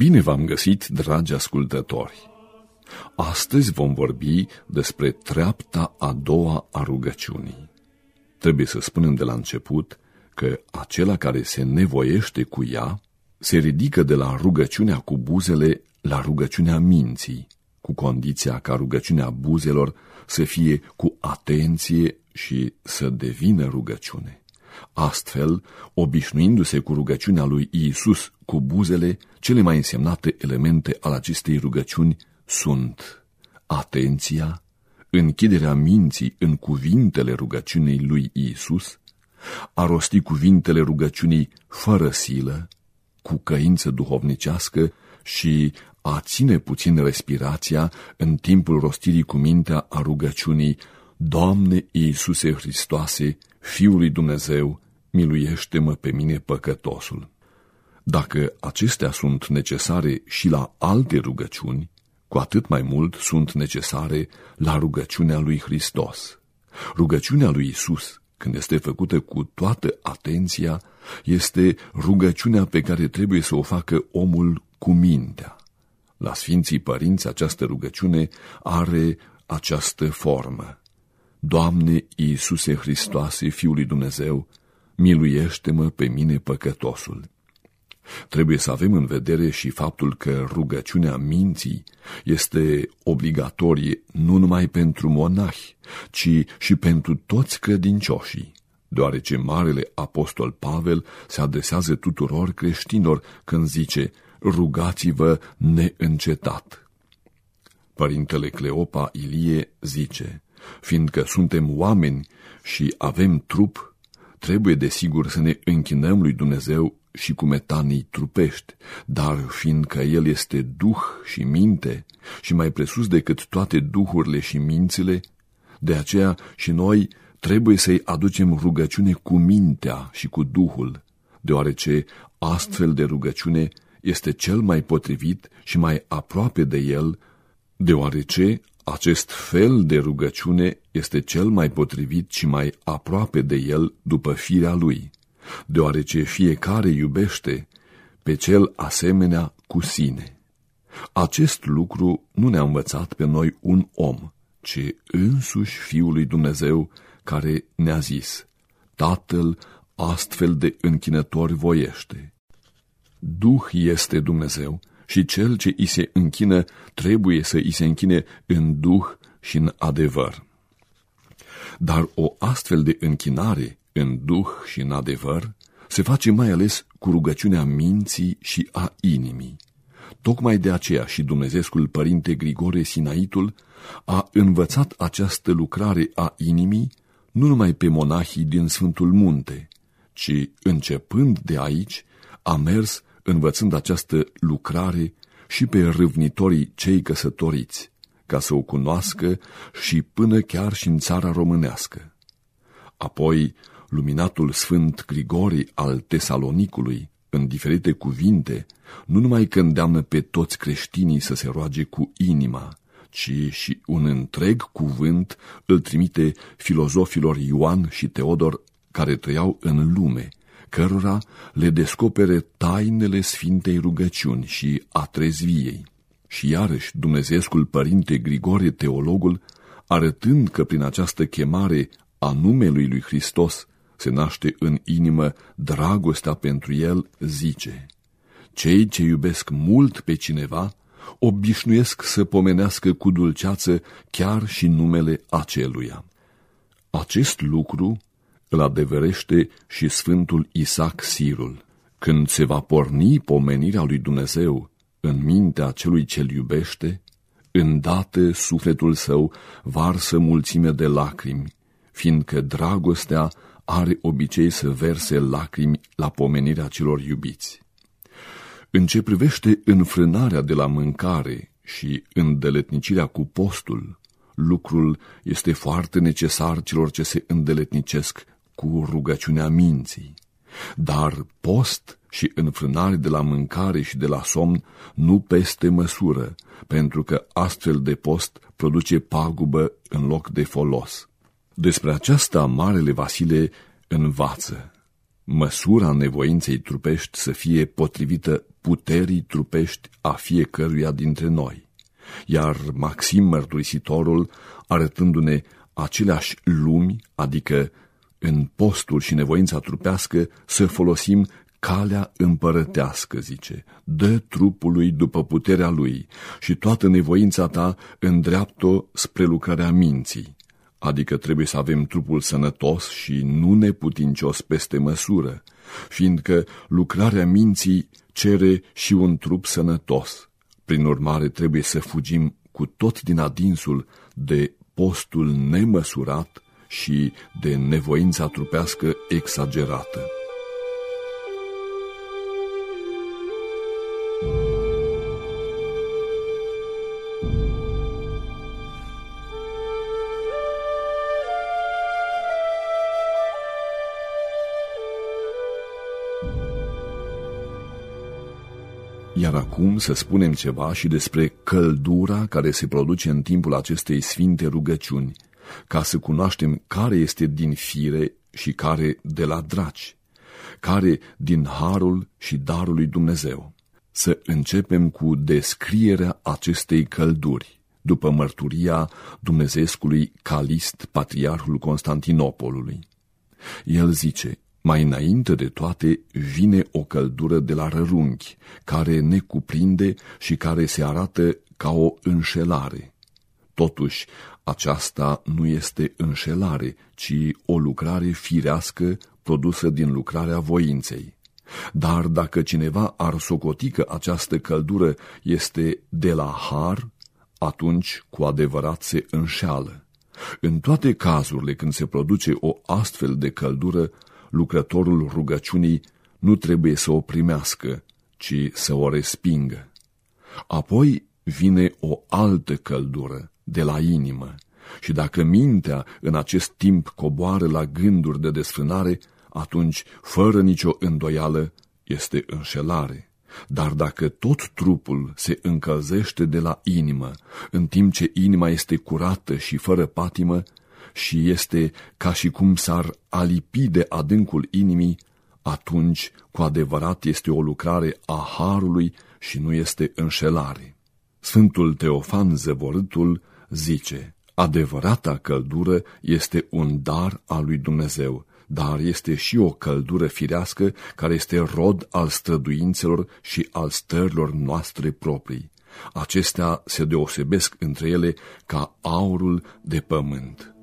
Bine v-am găsit, dragi ascultători! Astăzi vom vorbi despre treapta a doua a rugăciunii. Trebuie să spunem de la început că acela care se nevoiește cu ea se ridică de la rugăciunea cu buzele la rugăciunea minții, cu condiția ca rugăciunea buzelor să fie cu atenție și să devină rugăciune. Astfel, obișnuindu-se cu rugăciunea lui Iisus cu buzele, cele mai însemnate elemente al acestei rugăciuni sunt atenția, închiderea minții în cuvintele rugăciunii lui Iisus, a rosti cuvintele rugăciunii fără silă, cu căință duhovnicească și a ține puțin respirația în timpul rostirii cu mintea a rugăciunii Doamne Iisuse Hristoase, Fiul lui Dumnezeu, miluiește-mă pe mine păcătosul. Dacă acestea sunt necesare și la alte rugăciuni, cu atât mai mult sunt necesare la rugăciunea lui Hristos. Rugăciunea lui Isus, când este făcută cu toată atenția, este rugăciunea pe care trebuie să o facă omul cu mintea. La Sfinții Părinți această rugăciune are această formă. Doamne Iisuse Hristoase, Fiul lui Dumnezeu, miluiește-mă pe mine păcătosul. Trebuie să avem în vedere și faptul că rugăciunea minții este obligatorie nu numai pentru monahi, ci și pentru toți credincioșii, deoarece Marele Apostol Pavel se adresează tuturor creștinilor când zice, rugați-vă neîncetat. Părintele Cleopa Ilie zice, fiindcă suntem oameni și avem trup, trebuie desigur să ne închinăm lui Dumnezeu și cu metanii trupești, dar fiindcă El este duh și minte și mai presus decât toate duhurile și mințile, de aceea și noi trebuie să-i aducem rugăciune cu mintea și cu duhul, deoarece astfel de rugăciune este cel mai potrivit și mai aproape de El, deoarece acest fel de rugăciune este cel mai potrivit și mai aproape de el după firea lui, deoarece fiecare iubește pe cel asemenea cu sine. Acest lucru nu ne-a învățat pe noi un om, ci însuși Fiul lui Dumnezeu care ne-a zis, Tatăl astfel de închinători voiește. Duh este Dumnezeu și cel ce îi se închină trebuie să îi se închine în duh și în adevăr. Dar o astfel de închinare în duh și în adevăr se face mai ales cu rugăciunea minții și a inimii. Tocmai de aceea și Dumnezeescul Părinte Grigore Sinaitul a învățat această lucrare a inimii nu numai pe monahii din Sfântul Munte, ci, începând de aici, a mers învățând această lucrare și pe râvnitorii cei căsătoriți, ca să o cunoască și până chiar și în țara românească. Apoi, luminatul Sfânt Grigori al Tesalonicului, în diferite cuvinte, nu numai că îndeamnă pe toți creștinii să se roage cu inima, ci și un întreg cuvânt îl trimite filozofilor Ioan și Teodor care trăiau în lume, cărora le descopere tainele Sfintei rugăciuni și a trezviei. Și iarăși Dumnezeescul Părinte Grigore Teologul, arătând că prin această chemare a numelui lui Hristos se naște în inimă dragostea pentru el, zice, Cei ce iubesc mult pe cineva, obișnuiesc să pomenească cu dulceață chiar și numele aceluia. Acest lucru îl adeverește și Sfântul Isaac Sirul. Când se va porni pomenirea lui Dumnezeu în mintea celui ce-l iubește, îndată sufletul său varsă mulțime de lacrimi, fiindcă dragostea are obicei să verse lacrimi la pomenirea celor iubiți. În ce privește înfrânarea de la mâncare și îndeletnicirea cu postul, lucrul este foarte necesar celor ce se îndeletnicesc cu rugăciunea minții. Dar post și înfrânare de la mâncare și de la somn nu peste măsură, pentru că astfel de post produce pagubă în loc de folos. Despre aceasta Marele Vasile învață. măsura nevoinței trupești să fie potrivită puterii trupești a fiecăruia dintre noi. Iar Maxim Mărturisitorul, arătându-ne aceleași lumi, adică în postul și nevoința trupească, să folosim calea împărătească, zice, dă trupului după puterea lui și toată nevoința ta îndreaptă spre lucrarea minții, adică trebuie să avem trupul sănătos și nu neputincios peste măsură, fiindcă lucrarea minții cere și un trup sănătos. Prin urmare, trebuie să fugim cu tot din adinsul de postul nemăsurat și de nevoința trupească exagerată. Iar acum să spunem ceva și despre căldura care se produce în timpul acestei sfinte rugăciuni, ca să cunoaștem care este din fire și care de la draci, care din harul și darul lui Dumnezeu. Să începem cu descrierea acestei călduri, după mărturia Dumnezeescului Calist, patriarhul Constantinopolului. El zice, mai înainte de toate vine o căldură de la rărunchi, care ne cuprinde și care se arată ca o înșelare. Totuși, aceasta nu este înșelare, ci o lucrare firească produsă din lucrarea voinței. Dar dacă cineva ar socoti că această căldură este de la har, atunci cu adevărat se înșeală. În toate cazurile când se produce o astfel de căldură, lucrătorul rugăciunii nu trebuie să o primească, ci să o respingă. Apoi vine o altă căldură de la inimă și dacă mintea în acest timp coboară la gânduri de desfrânare, atunci, fără nicio îndoială, este înșelare. Dar dacă tot trupul se încălzește de la inimă, în timp ce inima este curată și fără patimă, și este ca și cum s-ar alipi de adâncul inimii, atunci cu adevărat este o lucrare a Harului și nu este înșelare. Sfântul Teofan Zăvorâtul zice, adevărata căldură este un dar al lui Dumnezeu, dar este și o căldură firească care este rod al străduințelor și al stărilor noastre proprii. Acestea se deosebesc între ele ca aurul de pământ.